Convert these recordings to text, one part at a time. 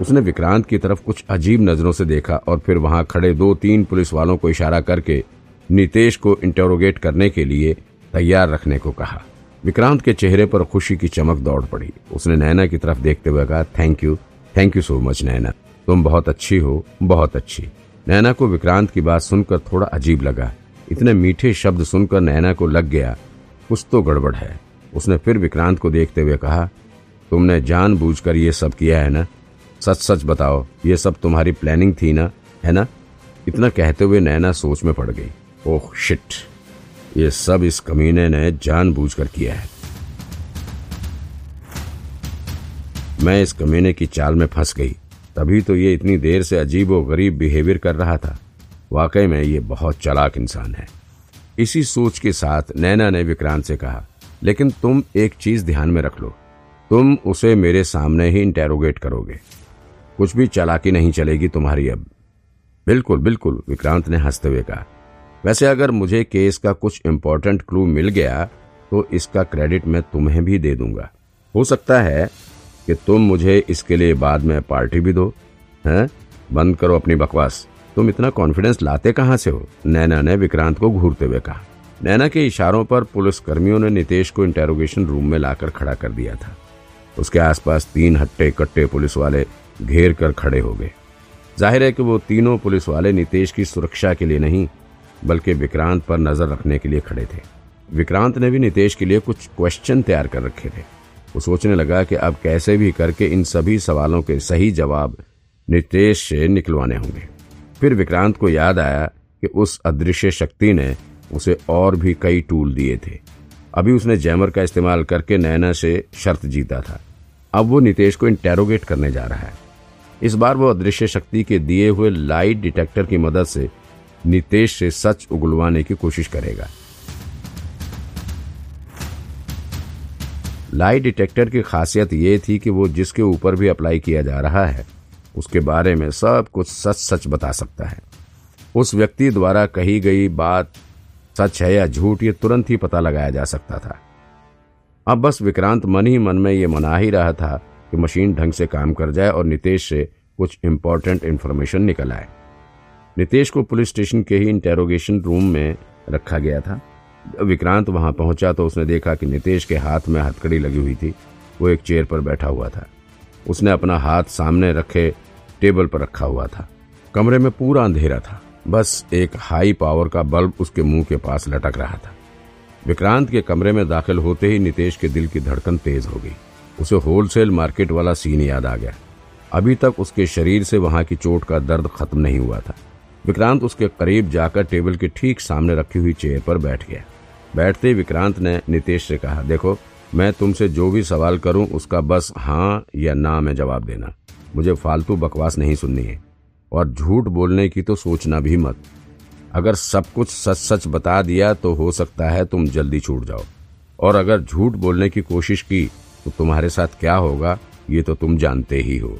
उसने विक्रांत की तरफ़ कुछ अजीब नज़रों से देखा और फिर वहाँ खड़े दो तीन पुलिस वालों को इशारा करके नितेश को इंटरोगेट करने के लिए तैयार रखने को कहा। विक्रांत के चेहरे पर खुशी की चमक दौड़ पड़ी। उसने नैना की तरफ़ देखते हुए कहा thank you thank you so much Naina. तुम बहुत अच्छी हो, बहुत अच्छी। नैना को विक्रांत की बात सुनकर थोड़ा अजीब लगा। इतने मीठे शब्द सुनकर नैना को लग गया, कुछ तो गड़बड़ है। उसने फिर विक्रांत को देखते हुए कहा, तुमने जानबूझकर ये सब किया है ना? सच सच बताओ, ये सब तुम्हारी प्लानिंग थी ना, है ना? इतना कहते हुए नैना सोच में पड़ गई। ओह शिट ये सब इस कमीने ने जानबूझकर किया है। मैं इस कमीने की चाल में फंस गई। तभी तो ये इतनी देर से अजीब व गरीब बिहेवियर कर रहा था। वाकई में ये बहुत चलाक इंसान है। इसी सोच के साथ नैना ने विक्रांत से कहा, लेकिन तुम एक चीज़ ध्यान में रख लो। तुम उसे मेरे सामने ही इंटेरोगेट करोगे। कुछ भी चालाकी नहीं चलेगी तुम्हारी अब। बिल्कुल बिल्कुल, विक्रांत ने हँसते हुए कहा। वैसे अगर मुझे केस का कुछ इंपॉर्टेंट क्लू मिल गया तो इसका क्रेडिट मैं तुम्हें भी दे दूँगा। हो सकता है कि तुम मुझे इसके लिए बाद में पार्टी भी दो, हैं? बंद करो अपनी बकवास। तुम इतना कॉन्फिडेंस लाते कहाँ से हो? नैना ने विक्रांत को घूरते हुए कहा। नैना के इशारों पर पुलिस कर्मियों ने नितेश को इंटेरोगेशन रूम में लाकर खड़ा कर दिया था। उसके आसपास तीन हट्टे कट्टे पुलिस वाले घेर कर खड़े हो गए। ज़ाहिर है कि वो तीनों पुलिस वाले नितेश की सुरक्षा के लिए नहीं, बल्कि विक्रांत पर नज़र रखने के लिए खड़े थे। विक्रांत ने भी नितेश के लिए कुछ क्वेश्चन तैयार कर रखे थे। वो सोचने लगा कि अब कैसे भी करके इन सभी सवालों के सही जवाब नितेश से निकलवाने होंगे। फिर विक्रांत को याद आया कि उस अदृश्य शक्ति ने उसे और भी कई टूल दिए थे। अभी उसने जैमर का इस्तेमाल करके नैना से शर्त जीता था। अब वो नितेश को इंटेरोगेट करने जा रहा है। इस बार वो अदृश्य शक्ति के दिए हुए लाइट डिटेक्टर की मदद से नितेश से सच उगलवाने की कोशिश करेगा। लाइट डिटेक्टर की खासियत यह थी कि वो जिसके ऊपर भी अप्लाई किया जा रहा है, उसके बारे में सब कुछ सच सच बता सकता है। उस व्यक्ति द्वारा कही गई बात सच है या झूठ, ये तुरंत ही पता लगाया जा सकता था। अब बस विक्रांत मन ही मन में ये मना ही रहा था कि मशीन ढंग से काम कर जाए और नितेश से कुछ इम्पोर्टेंट इन्फॉर्मेशन निकल आए। नितेश को पुलिस स्टेशन के ही इंटेरोगेशन रूम में रखा गया था। जब विक्रांत वहाँ पहुँचा तो उसने देखा कि नितेश के हाथ में हथकड़ी लगी हुई थी। वो एक चेयर पर बैठा हुआ था। उसने अपना हाथ सामने रखे टेबल पर रखा हुआ था। कमरे में पूरा अंधेरा था। बस एक हाई पावर का बल्ब उसके मुँह के पास लटक रहा था। विक्रांत के कमरे में दाखिल होते ही नितेश के दिल की धड़कन तेज हो गई। उसे होलसेल मार्केट वाला सीन याद आ गया। अभी तक उसके शरीर से वहाँ की चोट का दर्द खत्म नहीं हुआ था। विक्रांत उसके करीब जाकर टेबल के ठीक सामने रखी हुई चेयर पर बैठ गया। बैठते ही विक्रांत ने नितेश से कहा, देखो, मैं तुमसे जो भी सवाल करूँ, उसका बस हाँ या ना में जवाब देना। मुझे फालतू बकवास नहीं सुननी है और झूठ बोलने की तो सोचना भी मत। अगर सब कुछ सच सच बता दिया तो हो सकता है तुम जल्दी छूट जाओ। और अगर झूठ बोलने की कोशिश की तो तुम्हारे साथ क्या होगा, ये तो तुम जानते ही हो।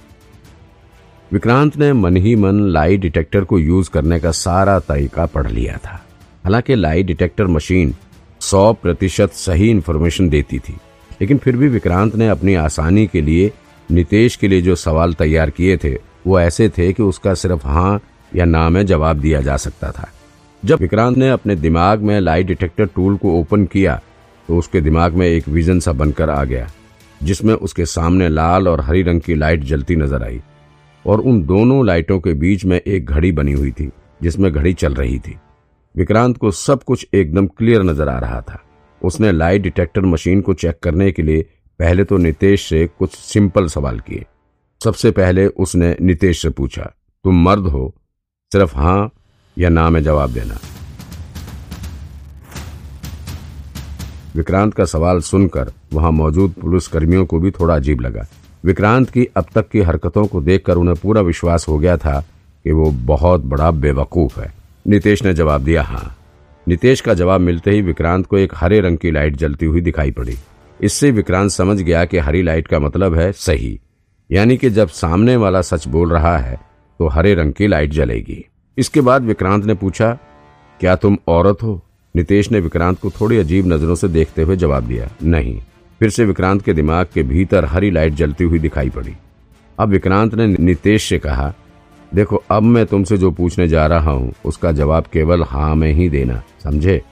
विक्रांत ने मन ही मन लाई डिटेक्टर को यूज़ करने का सारा तरीका पढ़ लिया था। हालाँकि लाई डिटेक्टर मशीन सौ प्रतिशत सही इंफॉर्मेशन देती थी, लेकिन फिर भी विक्रांत ने अपनी आसानी के लिए, नितेश के लिए जो सवाल तैयार किए थे, वो ऐसे थे कि उसका सिर्फ़ हाँ या ना में जवाब दिया जा सकता था। जब विक्रांत ने अपने दिमाग में लाई डिटेक्टर टूल को ओपन किया तो उसके दिमाग में एक विजन सा बनकर आ गया। जिसमें उसके सामने लाल और हरी रंग की लाइट जलती नज़र आई और उन दोनों लाइटों के बीच में एक घड़ी बनी हुई थी, जिसमें घड़ी चल रही थी। विक्रांत को सब कुछ एकदम क्लियर नज़र आ रहा था। उसने लाइट डिटेक्टर मशीन को चेक करने के लिए पहले तो नितेश से कुछ सिंपल सवाल किए। सबसे पहले उसने नितेश से पूछा, तुम मर्द हो? सिर्फ़ हाँ या ना में जवाब देना? विक्रांत का सवाल सुनकर वहाँ मौजूद पुलिसकर्मियों को भी थोड़ा अजीब लगा। विक्रांत की अब तक की हरकतों को देखकर उन्हें पूरा विश्वास हो गया था कि वो बहुत बड़ा बेवकूफ़ है। नितेश ने जवाब दिया हाँ। नितेश का जवाब मिलते ही विक्रांत को एक हरे रंग की लाइट जलती हुई दिखाई पड़ी। इससे विक्रांत समझ गया कि हरी लाइट का मतलब है सही। यानी कि जब सामने वाला सच बोल रहा है तो हरे रंग की लाइट जलेगी। इसके बाद विक्रांत ने पूछा, क्या तुम औरत हो? नितेश ने विक्रांत को थोड़ी अजीब नज़रों से देखते हुए जवाब दिया, नहीं। फिर से विक्रांत के दिमाग के भीतर हरी लाइट जलती हुई दिखाई पड़ी। अब विक्रांत ने नितेश से कहा, देखो, अब मैं तुमसे जो पूछने जा रहा हूँ, उसका जवाब केवल हाँ में ही देना, समझे?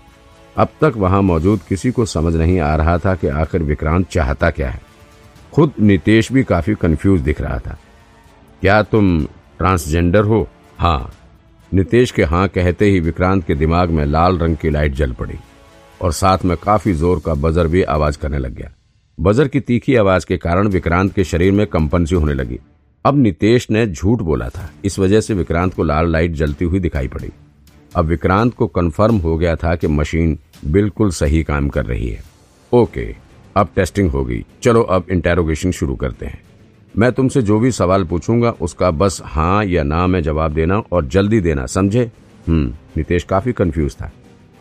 अब तक वहाँ मौजूद किसी को समझ नहीं आ रहा था कि आखिर विक्रांत चाहता क्या है। खुद नितेश भी काफ़ी कंफ्यूज दिख रहा था। क्या तुम ट्रांसजेंडर हो? हाँ। नितेश के हाँ कहते ही विक्रांत के दिमाग में लाल रंग की लाइट जल पड़ी और साथ में काफ़ी ज़ोर का बजर भी आवाज़ करने लग गया। बजर की तीखी आवाज़ के कारण विक्रांत के शरीर में कंपन सी होने लगी। अब नितेश ने झूठ बोला था। इस वजह से विक्रांत को लाल लाइट जलती हुई दिखाई पड़ी। अब विक्रांत को कंफर्म हो गया था कि मशीन बिल्कुल सही काम कर रही है। ओके, अब टेस्टिंग होगी। चलो अब इंटेरोगेशन शुरू करते हैं। मैं तुमसे जो भी सवाल पूछूँगा, उसका बस हाँ या ना में जवाब देना और जल्दी देना, समझे? हम्म नितेश काफ़ी कंफ्यूज था।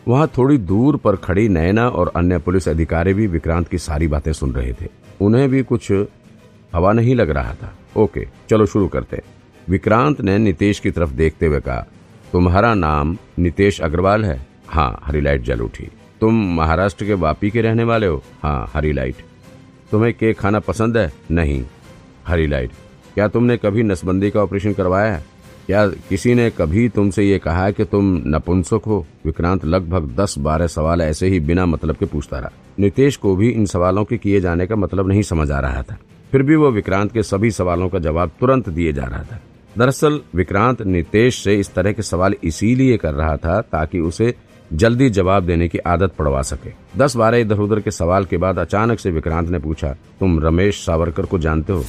वहाँ थोड़ी दूर पर खड़ी नैना और अन्य पुलिस अधिकारी भी विक्रांत की सारी बातें सुन रहे थे। उन्हें भी कुछ हवा नहीं लग रहा था। ओके, चलो शुरू करते विक्रांत ने नितेश की तरफ़ देखते हुए कहा, तुम्हारा नाम नितेश अग्रवाल है? हाँ हरी लाइट जल उठी। तुम महाराष्ट्र के वापी के रहने वाले हो? हाँ हरी लाइट। तुम्हें केक खाना पसंद है? नहीं हरी लाइट। क्या तुमने कभी नसबंदी का ऑपरेशन करवाया है? क्या किसी ने कभी तुमसे ये कहा है कि तुम नपुंसक हो? विक्रांत लगभग दस बारह सवाल ऐसे ही बिना मतलब के पूछता रहा। नितेश को भी इन सवालों के किए जाने का मतलब नहीं समझ आ रहा था। फिर भी वो विक्रांत के सभी सवालों का जवाब तुरंत दिए जा रहा था। दरअसल, विक्रांत नितेश से इस तरह के सवाल इसीलिए कर रहा था ताकि उसे जल्दी जवाब देने की आदत पड़वा सके। दस बारह इधर उधर के सवाल के बाद अचानक से विक्रांत ने पूछा, तुम रमेश सावरकर को जानते हो?